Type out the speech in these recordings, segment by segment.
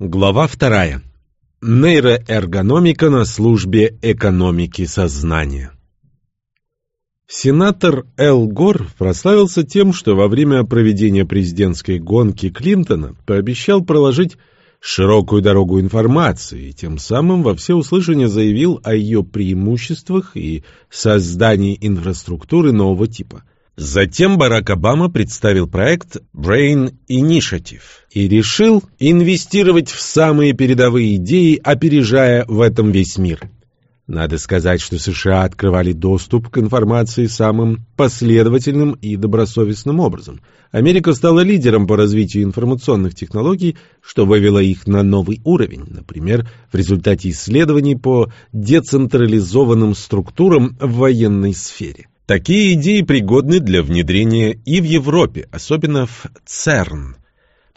Глава вторая. Нейроэргономика на службе экономики сознания. Сенатор Эл Гор прославился тем, что во время проведения президентской гонки Клинтона пообещал проложить широкую дорогу информации и тем самым во всеуслышание заявил о ее преимуществах и создании инфраструктуры нового типа – Затем Барак Обама представил проект Brain Initiative и решил инвестировать в самые передовые идеи, опережая в этом весь мир. Надо сказать, что США открывали доступ к информации самым последовательным и добросовестным образом. Америка стала лидером по развитию информационных технологий, что вывело их на новый уровень, например, в результате исследований по децентрализованным структурам в военной сфере. Такие идеи пригодны для внедрения и в Европе, особенно в ЦЕРН.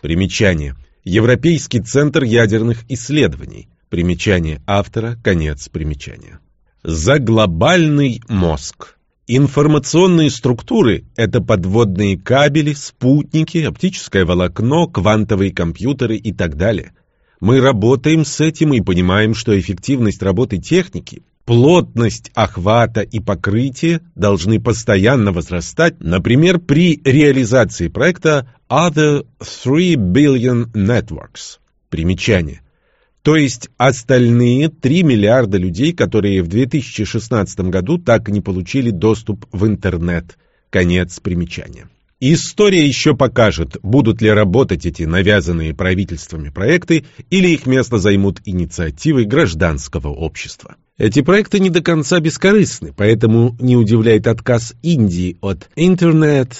Примечание. Европейский центр ядерных исследований. Примечание автора, конец примечания. За глобальный мозг. Информационные структуры – это подводные кабели, спутники, оптическое волокно, квантовые компьютеры и так далее. Мы работаем с этим и понимаем, что эффективность работы техники плотность охвата и покрытия должны постоянно возрастать, например, при реализации проекта Other 3 Billion Networks. Примечание. То есть остальные 3 миллиарда людей, которые в 2016 году так и не получили доступ в интернет. Конец примечания. История еще покажет, будут ли работать эти навязанные правительствами проекты или их место займут инициативы гражданского общества. Эти проекты не до конца бескорыстны, поэтому не удивляет отказ Индии от internet.org.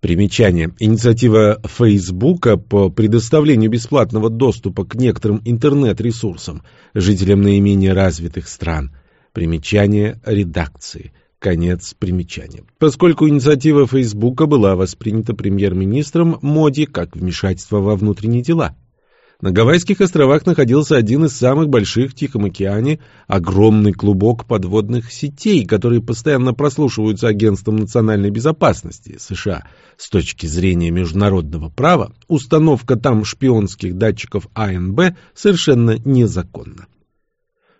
Примечание. Инициатива Фейсбука по предоставлению бесплатного доступа к некоторым интернет-ресурсам жителям наименее развитых стран. Примечание редакции. Конец примечания. Поскольку инициатива Фейсбука была воспринята премьер-министром Моди как вмешательство во внутренние дела – на Гавайских островах находился один из самых больших в Тихом океане, огромный клубок подводных сетей, которые постоянно прослушиваются Агентством национальной безопасности США. С точки зрения международного права, установка там шпионских датчиков АНБ совершенно незаконна.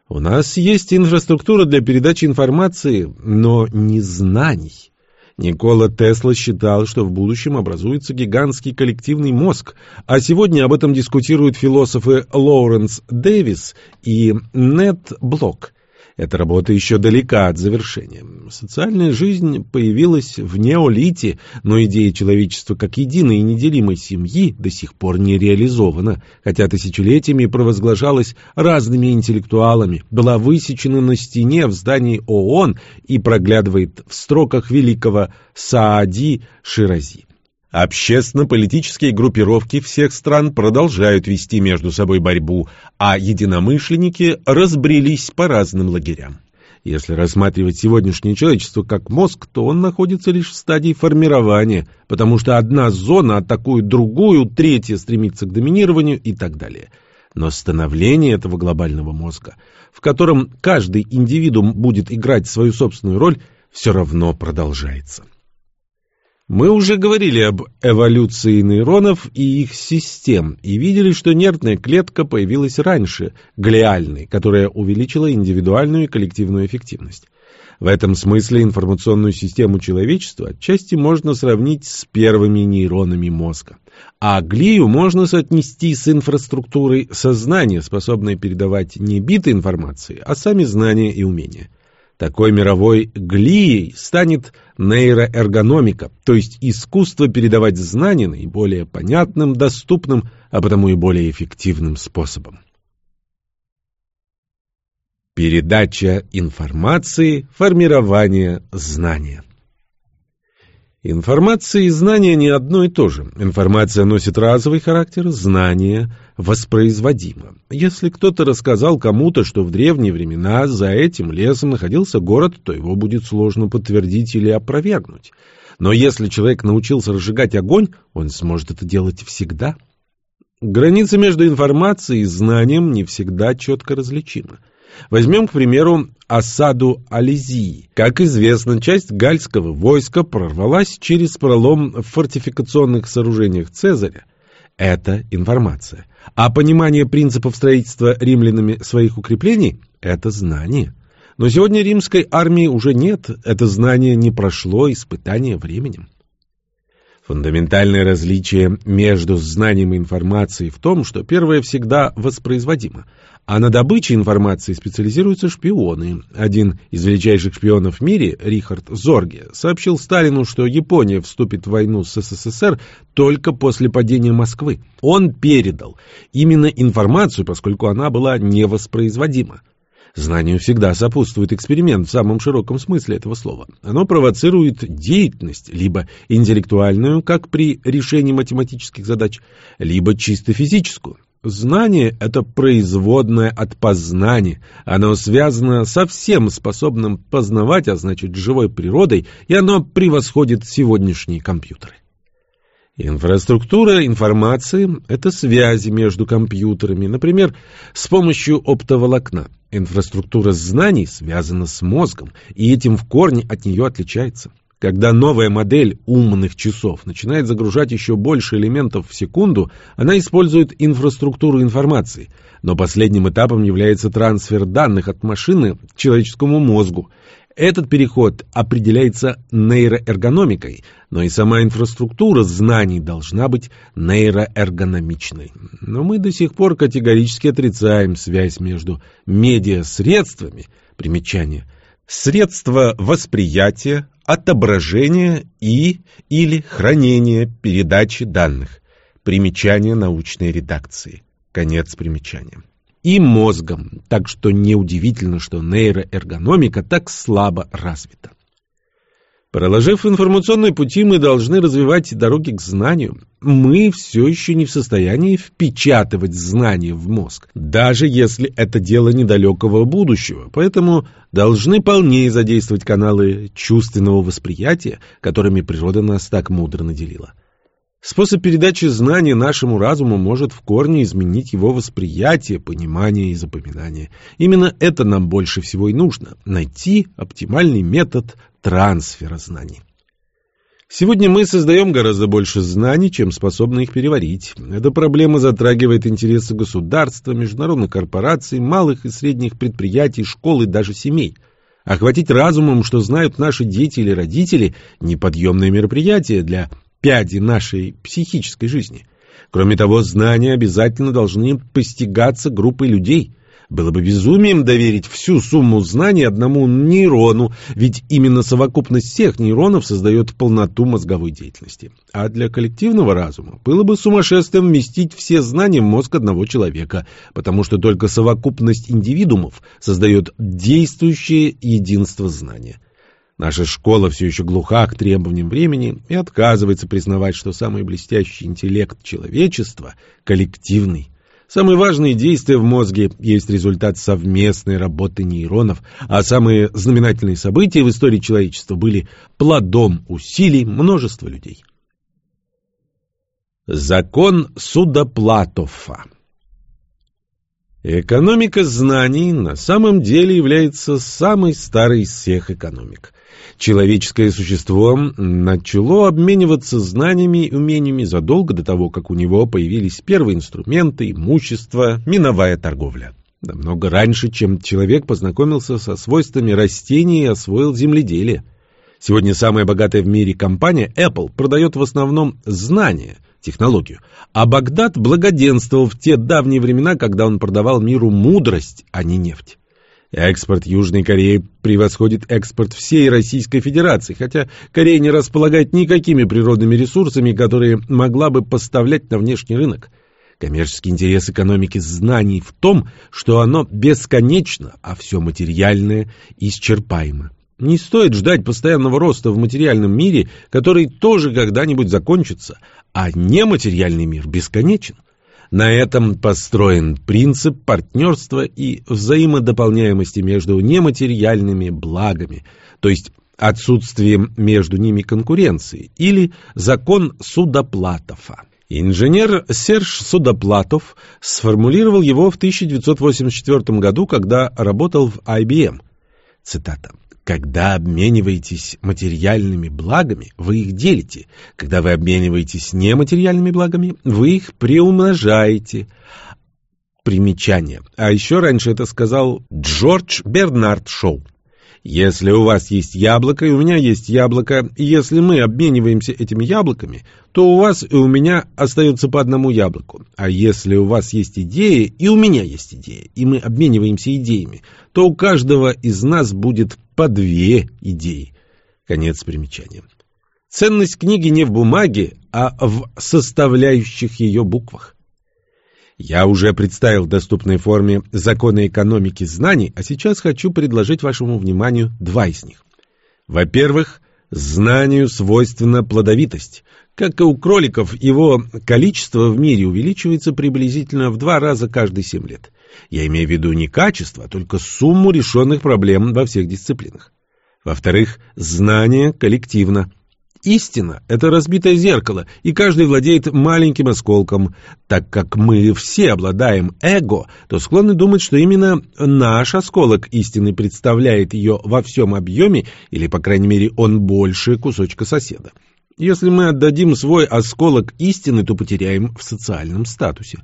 У нас есть инфраструктура для передачи информации, но не знаний. Никола Тесла считал, что в будущем образуется гигантский коллективный мозг, а сегодня об этом дискутируют философы Лоуренс Дэвис и Нет Блок – эта работа еще далека от завершения. Социальная жизнь появилась в неолите, но идея человечества как единой и неделимой семьи до сих пор не реализована, хотя тысячелетиями провозглашалась разными интеллектуалами, была высечена на стене в здании ООН и проглядывает в строках великого Саади Ширази. Общественно-политические группировки всех стран продолжают вести между собой борьбу, а единомышленники разбрелись по разным лагерям. Если рассматривать сегодняшнее человечество как мозг, то он находится лишь в стадии формирования, потому что одна зона атакует другую, третья стремится к доминированию и так далее. Но становление этого глобального мозга, в котором каждый индивидуум будет играть свою собственную роль, все равно продолжается. Мы уже говорили об эволюции нейронов и их систем и видели, что нервная клетка появилась раньше глиальной, которая увеличила индивидуальную и коллективную эффективность. В этом смысле информационную систему человечества отчасти можно сравнить с первыми нейронами мозга. А глию можно соотнести с инфраструктурой сознания, способной передавать не биты информации, а сами знания и умения. Такой мировой глией станет нейроэргономика, то есть искусство передавать знания наиболее понятным, доступным, а потому и более эффективным способом. Передача информации, формирование знания. Информация и знания не одно и то же. Информация носит разовый характер, знание воспроизводимо. Если кто-то рассказал кому-то, что в древние времена за этим лесом находился город, то его будет сложно подтвердить или опровергнуть. Но если человек научился разжигать огонь, он сможет это делать всегда. Граница между информацией и знанием не всегда четко различима. Возьмем, к примеру, осаду Ализии. Как известно, часть гальского войска прорвалась через пролом в фортификационных сооружениях Цезаря. это информация. А понимание принципов строительства римлянами своих укреплений – это знание. Но сегодня римской армии уже нет, это знание не прошло испытание временем. Фундаментальное различие между знанием и информацией в том, что первое всегда воспроизводимо, а на добыче информации специализируются шпионы. Один из величайших шпионов в мире, Рихард Зорге, сообщил Сталину, что Япония вступит в войну с СССР только после падения Москвы. Он передал именно информацию, поскольку она была невоспроизводима. Знанию всегда сопутствует эксперимент в самом широком смысле этого слова. Оно провоцирует деятельность, либо интеллектуальную, как при решении математических задач, либо чисто физическую. Знание – это производное от познания. Оно связано со всем способным познавать, а значит, живой природой, и оно превосходит сегодняшние компьютеры. Инфраструктура информации – это связи между компьютерами, например, с помощью оптоволокна. Инфраструктура знаний связана с мозгом, и этим в корне от нее отличается. Когда новая модель умных часов начинает загружать еще больше элементов в секунду, она использует инфраструктуру информации. Но последним этапом является трансфер данных от машины к человеческому мозгу. Этот переход определяется нейроэргономикой, но и сама инфраструктура знаний должна быть нейроэргономичной. Но мы до сих пор категорически отрицаем связь между медиасредствами, примечание, средства восприятия, отображения и или хранения передачи данных, примечание научной редакции, конец примечания и мозгом, так что неудивительно, что нейроэргономика так слабо развита. Проложив информационные пути, мы должны развивать дороги к знанию. Мы все еще не в состоянии впечатывать знания в мозг, даже если это дело недалекого будущего, поэтому должны полнее задействовать каналы чувственного восприятия, которыми природа нас так мудро наделила. Способ передачи знания нашему разуму может в корне изменить его восприятие, понимание и запоминание. Именно это нам больше всего и нужно – найти оптимальный метод трансфера знаний. Сегодня мы создаем гораздо больше знаний, чем способны их переварить. Эта проблема затрагивает интересы государства, международных корпораций, малых и средних предприятий, школ и даже семей. Охватить разумом, что знают наши дети или родители – неподъемное мероприятие для пяди нашей психической жизни. Кроме того, знания обязательно должны постигаться группой людей. Было бы безумием доверить всю сумму знаний одному нейрону, ведь именно совокупность всех нейронов создает полноту мозговой деятельности. А для коллективного разума было бы сумасшествием вместить все знания в мозг одного человека, потому что только совокупность индивидуумов создает действующее единство знания. Наша школа все еще глуха к требованиям времени и отказывается признавать, что самый блестящий интеллект человечества – коллективный. Самые важные действия в мозге есть результат совместной работы нейронов, а самые знаменательные события в истории человечества были плодом усилий множества людей. Закон Судоплатова Экономика знаний на самом деле является самой старой из всех экономик. Человеческое существо начало обмениваться знаниями и умениями задолго до того, как у него появились первые инструменты, имущество, миновая торговля. Намного раньше, чем человек познакомился со свойствами растений и освоил земледелие. Сегодня самая богатая в мире компания Apple продает в основном знания – технологию. А Багдад благоденствовал в те давние времена, когда он продавал миру мудрость, а не нефть. Экспорт Южной Кореи превосходит экспорт всей Российской Федерации, хотя Корея не располагает никакими природными ресурсами, которые могла бы поставлять на внешний рынок. Коммерческий интерес экономики знаний в том, что оно бесконечно, а все материальное исчерпаемо. Не стоит ждать постоянного роста в материальном мире, который тоже когда-нибудь закончится, а нематериальный мир бесконечен. На этом построен принцип партнерства и взаимодополняемости между нематериальными благами, то есть отсутствием между ними конкуренции, или закон Судоплатова. Инженер Серж Судоплатов сформулировал его в 1984 году, когда работал в IBM. Цитата. Когда обмениваетесь материальными благами, вы их делите. Когда вы обмениваетесь нематериальными благами, вы их приумножаете. Примечание. А еще раньше это сказал Джордж Бернард Шоу. Если у вас есть яблоко и у меня есть яблоко, и если мы обмениваемся этими яблоками, то у вас и у меня остается по одному яблоку. А если у вас есть идея и у меня есть идея, и мы обмениваемся идеями, то у каждого из нас будет по две идеи. Конец примечания. Ценность книги не в бумаге, а в составляющих ее буквах. Я уже представил в доступной форме законы экономики знаний, а сейчас хочу предложить вашему вниманию два из них. Во-первых, знанию свойственна плодовитость. Как и у кроликов, его количество в мире увеличивается приблизительно в два раза каждые семь лет. Я имею в виду не качество, а только сумму решенных проблем во всех дисциплинах. Во-вторых, знание коллективно. Истина — это разбитое зеркало, и каждый владеет маленьким осколком. Так как мы все обладаем эго, то склонны думать, что именно наш осколок истины представляет ее во всем объеме, или, по крайней мере, он больше кусочка соседа. Если мы отдадим свой осколок истины, то потеряем в социальном статусе.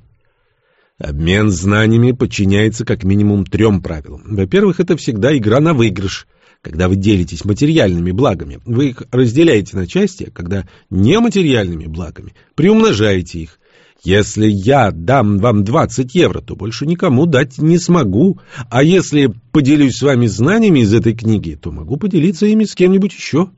Обмен знаниями подчиняется как минимум трем правилам. Во-первых, это всегда игра на выигрыш — когда вы делитесь материальными благами, вы их разделяете на части, когда нематериальными благами приумножаете их. Если я дам вам 20 евро, то больше никому дать не смогу. А если поделюсь с вами знаниями из этой книги, то могу поделиться ими с кем-нибудь еще.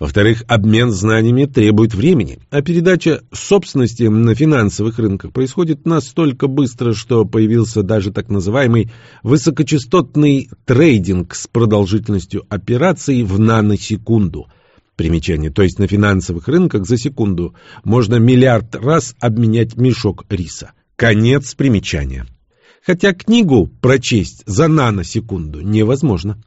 Во-вторых, обмен знаниями требует времени, а передача собственности на финансовых рынках происходит настолько быстро, что появился даже так называемый высокочастотный трейдинг с продолжительностью операций в наносекунду. Примечание, то есть на финансовых рынках за секунду можно миллиард раз обменять мешок риса. Конец примечания. Хотя книгу прочесть за наносекунду невозможно.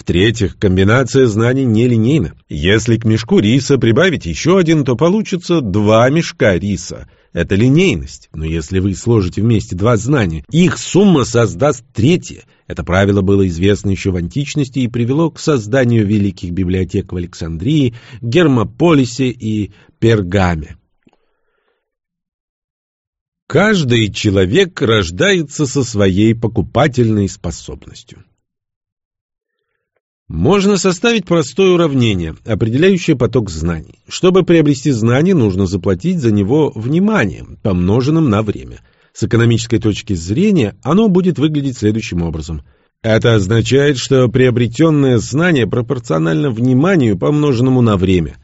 В-третьих, комбинация знаний нелинейна. Если к мешку риса прибавить еще один, то получится два мешка риса. Это линейность. Но если вы сложите вместе два знания, их сумма создаст третье. Это правило было известно еще в античности и привело к созданию великих библиотек в Александрии, Гермополисе и Пергаме. Каждый человек рождается со своей покупательной способностью. Можно составить простое уравнение, определяющее поток знаний. Чтобы приобрести знание, нужно заплатить за него вниманием, помноженным на время. С экономической точки зрения оно будет выглядеть следующим образом. Это означает, что приобретенное знание пропорционально вниманию, помноженному на время.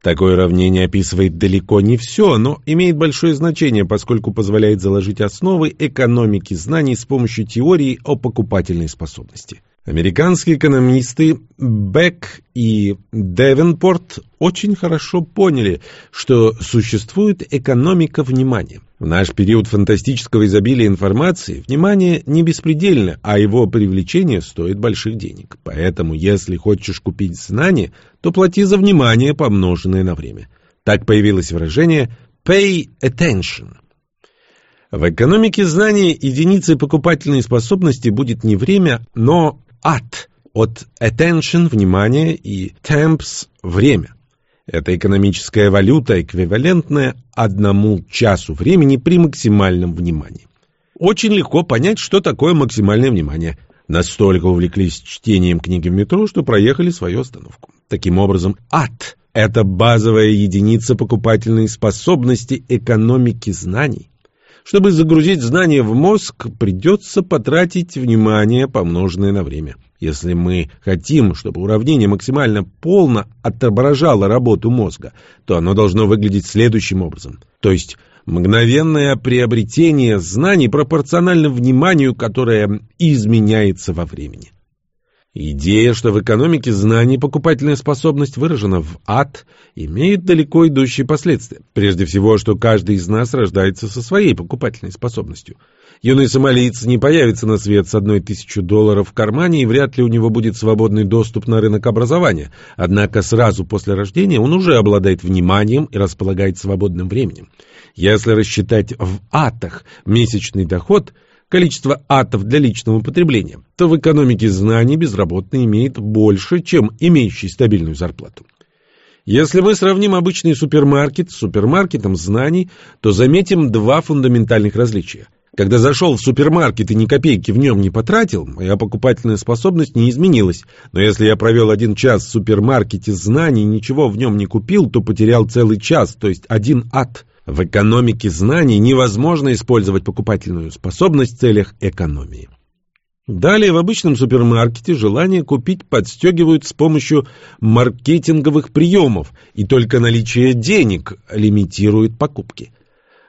Такое уравнение описывает далеко не все, но имеет большое значение, поскольку позволяет заложить основы экономики знаний с помощью теории о покупательной способности. Американские экономисты Бек и Девенпорт очень хорошо поняли, что существует экономика внимания. В наш период фантастического изобилия информации внимание не беспредельно, а его привлечение стоит больших денег. Поэтому, если хочешь купить знания, то плати за внимание, помноженное на время. Так появилось выражение «pay attention». В экономике знаний единицей покупательной способности будет не время, но at от attention – внимание и temps – время. Это экономическая валюта, эквивалентная одному часу времени при максимальном внимании. Очень легко понять, что такое максимальное внимание. Настолько увлеклись чтением книги в метро, что проехали свою остановку. Таким образом, at – это базовая единица покупательной способности экономики знаний. Чтобы загрузить знания в мозг, придется потратить внимание, помноженное на время. Если мы хотим, чтобы уравнение максимально полно отображало работу мозга, то оно должно выглядеть следующим образом. То есть мгновенное приобретение знаний пропорционально вниманию, которое изменяется во времени. Идея, что в экономике знаний покупательная способность выражена в ад, имеет далеко идущие последствия. Прежде всего, что каждый из нас рождается со своей покупательной способностью. Юный сомалиец не появится на свет с одной тысячу долларов в кармане, и вряд ли у него будет свободный доступ на рынок образования. Однако сразу после рождения он уже обладает вниманием и располагает свободным временем. Если рассчитать в атах месячный доход – количество атов для личного потребления, то в экономике знаний безработный имеет больше, чем имеющий стабильную зарплату. Если мы сравним обычный супермаркет с супермаркетом знаний, то заметим два фундаментальных различия. Когда зашел в супермаркет и ни копейки в нем не потратил, моя покупательная способность не изменилась. Но если я провел один час в супермаркете знаний и ничего в нем не купил, то потерял целый час, то есть один ад. В экономике знаний невозможно использовать покупательную способность в целях экономии. Далее в обычном супермаркете желание купить подстегивают с помощью маркетинговых приемов, и только наличие денег лимитирует покупки.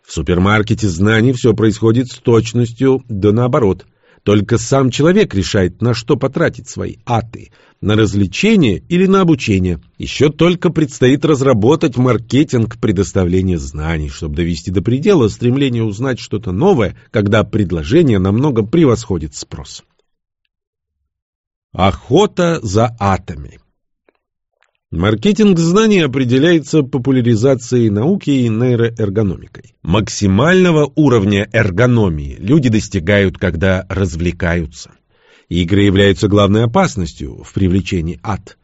В супермаркете знаний все происходит с точностью да наоборот. Только сам человек решает, на что потратить свои аты – на развлечение или на обучение. Еще только предстоит разработать маркетинг предоставления знаний, чтобы довести до предела стремление узнать что-то новое, когда предложение намного превосходит спрос. Охота за атами Маркетинг знаний определяется популяризацией науки и нейроэргономикой. Максимального уровня эргономии люди достигают, когда развлекаются. Игры являются главной опасностью в привлечении ад.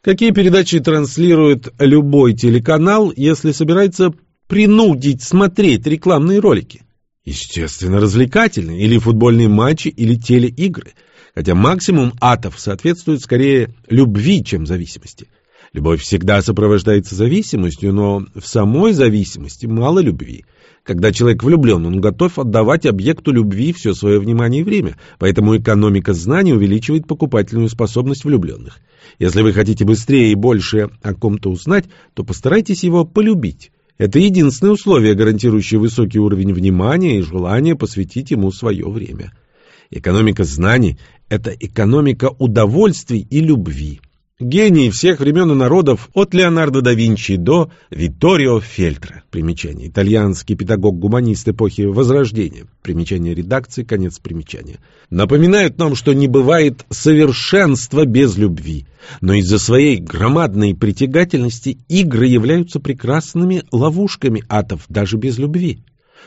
Какие передачи транслирует любой телеканал, если собирается принудить смотреть рекламные ролики? Естественно, развлекательные, или футбольные матчи, или телеигры. Хотя максимум атов соответствует скорее любви, чем зависимости. Любовь всегда сопровождается зависимостью, но в самой зависимости мало любви. Когда человек влюблен, он готов отдавать объекту любви все свое внимание и время, поэтому экономика знаний увеличивает покупательную способность влюбленных. Если вы хотите быстрее и больше о ком-то узнать, то постарайтесь его полюбить. Это единственное условие, гарантирующее высокий уровень внимания и желание посвятить ему свое время. Экономика знаний – это экономика удовольствий и любви. Гений всех времен и народов от Леонардо да Винчи до Витторио Фельтра. Примечание. Итальянский педагог-гуманист эпохи Возрождения. Примечание редакции, конец примечания. Напоминают нам, что не бывает совершенства без любви. Но из-за своей громадной притягательности игры являются прекрасными ловушками атов даже без любви.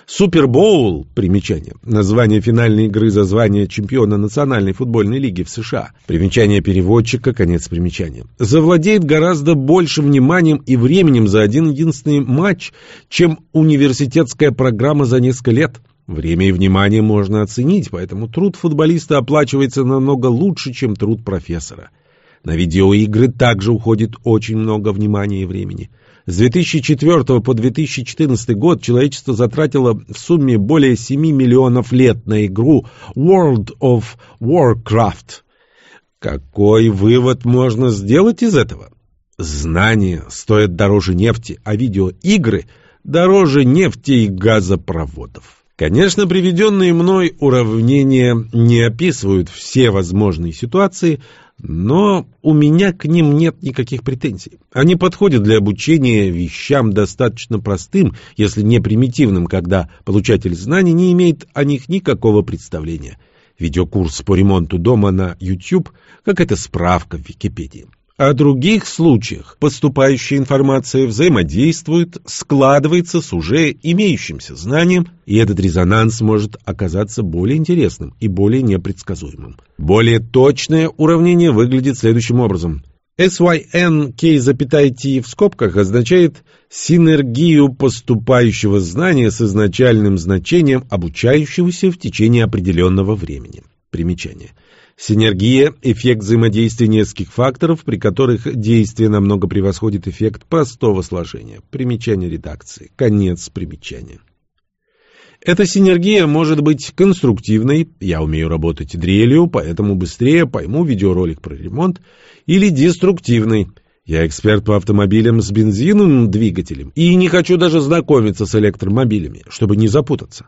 Супербоул, примечание, название финальной игры за звание чемпиона Национальной футбольной лиги в США, примечание переводчика, конец примечания, завладеет гораздо большим вниманием и временем за один единственный матч, чем университетская программа за несколько лет. Время и внимание можно оценить, поэтому труд футболиста оплачивается намного лучше, чем труд профессора. На видеоигры также уходит очень много внимания и времени. С 2004 по 2014 год человечество затратило в сумме более 7 миллионов лет на игру World of Warcraft. Какой вывод можно сделать из этого? Знания стоят дороже нефти, а видеоигры дороже нефти и газопроводов. Конечно, приведенные мной уравнения не описывают все возможные ситуации, но у меня к ним нет никаких претензий. Они подходят для обучения вещам достаточно простым, если не примитивным, когда получатель знаний не имеет о них никакого представления. Видеокурс по ремонту дома на YouTube, как это справка в Википедии. О других случаях поступающая информация взаимодействует, складывается с уже имеющимся знанием, и этот резонанс может оказаться более интересным и более непредсказуемым. Более точное уравнение выглядит следующим образом. SYN запятая T в скобках означает синергию поступающего знания с изначальным значением обучающегося в течение определенного времени. Примечание. Синергия – эффект взаимодействия нескольких факторов, при которых действие намного превосходит эффект простого сложения. Примечание редакции. Конец примечания. Эта синергия может быть конструктивной, я умею работать дрелью, поэтому быстрее пойму видеоролик про ремонт, или деструктивной. Я эксперт по автомобилям с бензиновым двигателем и не хочу даже знакомиться с электромобилями, чтобы не запутаться.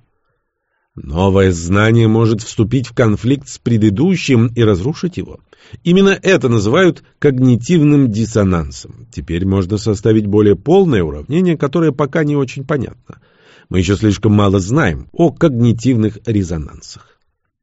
Новое знание может вступить в конфликт с предыдущим и разрушить его. Именно это называют когнитивным диссонансом. Теперь можно составить более полное уравнение, которое пока не очень понятно. Мы еще слишком мало знаем о когнитивных резонансах.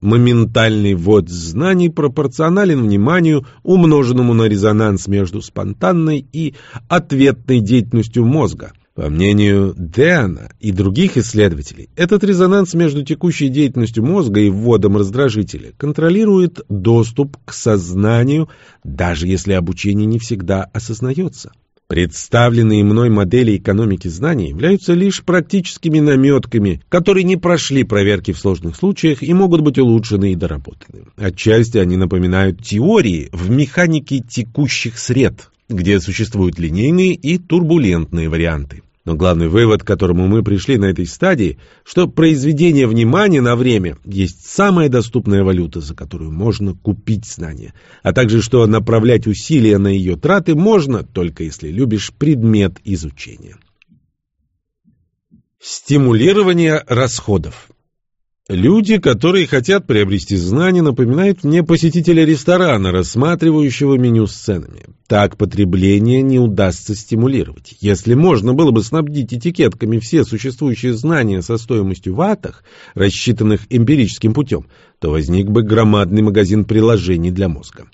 Моментальный ввод знаний пропорционален вниманию, умноженному на резонанс между спонтанной и ответной деятельностью мозга – По мнению Дэна и других исследователей, этот резонанс между текущей деятельностью мозга и вводом раздражителя контролирует доступ к сознанию, даже если обучение не всегда осознается. Представленные мной модели экономики знаний являются лишь практическими наметками, которые не прошли проверки в сложных случаях и могут быть улучшены и доработаны. Отчасти они напоминают теории в механике текущих сред, где существуют линейные и турбулентные варианты. Но главный вывод, к которому мы пришли на этой стадии, что произведение внимания на время есть самая доступная валюта, за которую можно купить знания, а также что направлять усилия на ее траты можно, только если любишь предмет изучения. Стимулирование расходов Люди, которые хотят приобрести знания, напоминают мне посетителя ресторана, рассматривающего меню с ценами. Так потребление не удастся стимулировать. Если можно было бы снабдить этикетками все существующие знания со стоимостью в атах, рассчитанных эмпирическим путем, то возник бы громадный магазин приложений для мозга.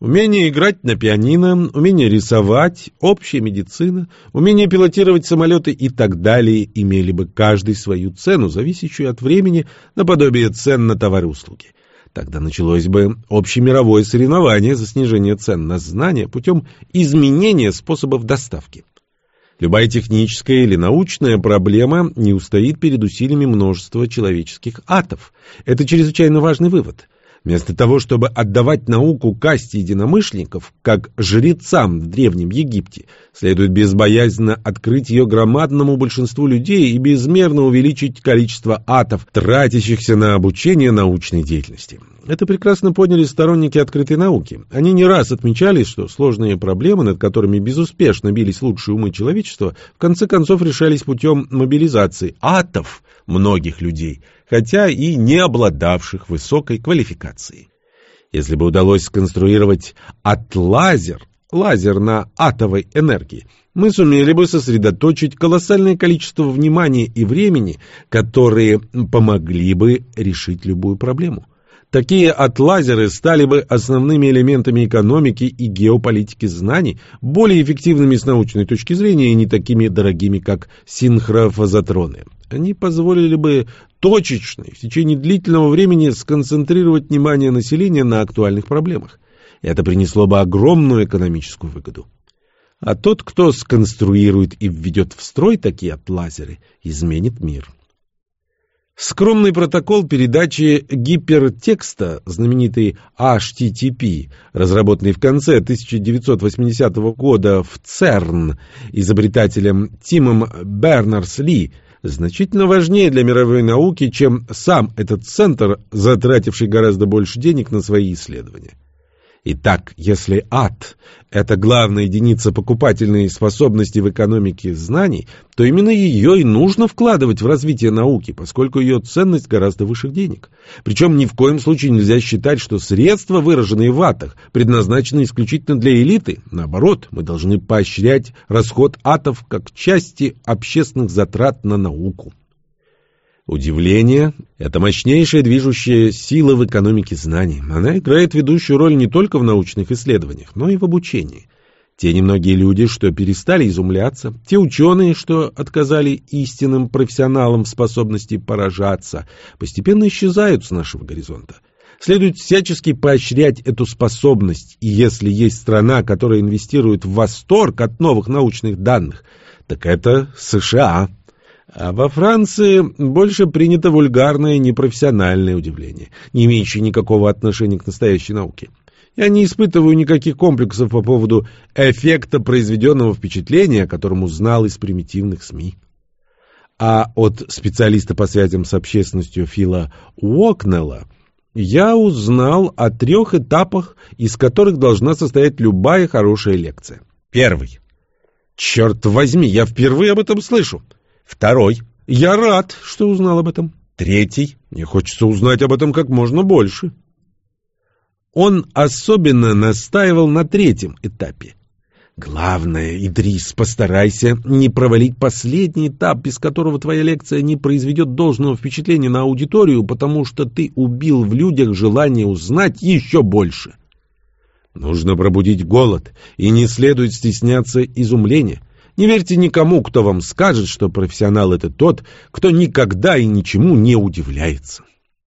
Умение играть на пианино, умение рисовать, общая медицина, умение пилотировать самолеты и так далее имели бы каждый свою цену, зависящую от времени, наподобие цен на товары и услуги. Тогда началось бы общемировое соревнование за снижение цен на знания путем изменения способов доставки. Любая техническая или научная проблема не устоит перед усилиями множества человеческих атов. Это чрезвычайно важный вывод. Вместо того, чтобы отдавать науку касте единомышленников, как жрецам в Древнем Египте, следует безбоязненно открыть ее громадному большинству людей и безмерно увеличить количество атов, тратящихся на обучение научной деятельности. Это прекрасно поняли сторонники открытой науки. Они не раз отмечали, что сложные проблемы, над которыми безуспешно бились лучшие умы человечества, в конце концов решались путем мобилизации атов многих людей, хотя и не обладавших высокой квалификацией. Если бы удалось сконструировать от-лазер, лазер на атовой энергии, мы сумели бы сосредоточить колоссальное количество внимания и времени, которые помогли бы решить любую проблему. Такие от-лазеры стали бы основными элементами экономики и геополитики знаний, более эффективными с научной точки зрения и не такими дорогими, как синхрофазотроны. Они позволили бы точечно и в течение длительного времени сконцентрировать внимание населения на актуальных проблемах. Это принесло бы огромную экономическую выгоду. А тот, кто сконструирует и введет в строй такие от-лазеры, изменит мир. Скромный протокол передачи гипертекста, знаменитый HTTP, разработанный в конце 1980 года в ЦЕРН изобретателем Тимом Бернерс-Ли, значительно важнее для мировой науки, чем сам этот центр, затративший гораздо больше денег на свои исследования. Итак, если ад – это главная единица покупательной способности в экономике знаний, то именно ее и нужно вкладывать в развитие науки, поскольку ее ценность гораздо выше денег. Причем ни в коем случае нельзя считать, что средства, выраженные в атах, предназначены исключительно для элиты. Наоборот, мы должны поощрять расход атов как части общественных затрат на науку. Удивление – это мощнейшая движущая сила в экономике знаний. Она играет ведущую роль не только в научных исследованиях, но и в обучении. Те немногие люди, что перестали изумляться, те ученые, что отказали истинным профессионалам в способности поражаться, постепенно исчезают с нашего горизонта. Следует всячески поощрять эту способность, и если есть страна, которая инвестирует в восторг от новых научных данных, так это США. А во Франции больше принято вульгарное непрофессиональное удивление, не имеющее никакого отношения к настоящей науке. Я не испытываю никаких комплексов по поводу эффекта произведенного впечатления, о котором узнал из примитивных СМИ. А от специалиста по связям с общественностью Фила Уокнелла я узнал о трех этапах, из которых должна состоять любая хорошая лекция. Первый. Черт возьми, я впервые об этом слышу. Второй. Я рад, что узнал об этом. Третий. Мне хочется узнать об этом как можно больше. Он особенно настаивал на третьем этапе. Главное, Идрис, постарайся не провалить последний этап, без которого твоя лекция не произведет должного впечатления на аудиторию, потому что ты убил в людях желание узнать еще больше. Нужно пробудить голод, и не следует стесняться изумления. Не верьте никому, кто вам скажет, что профессионал — это тот, кто никогда и ничему не удивляется.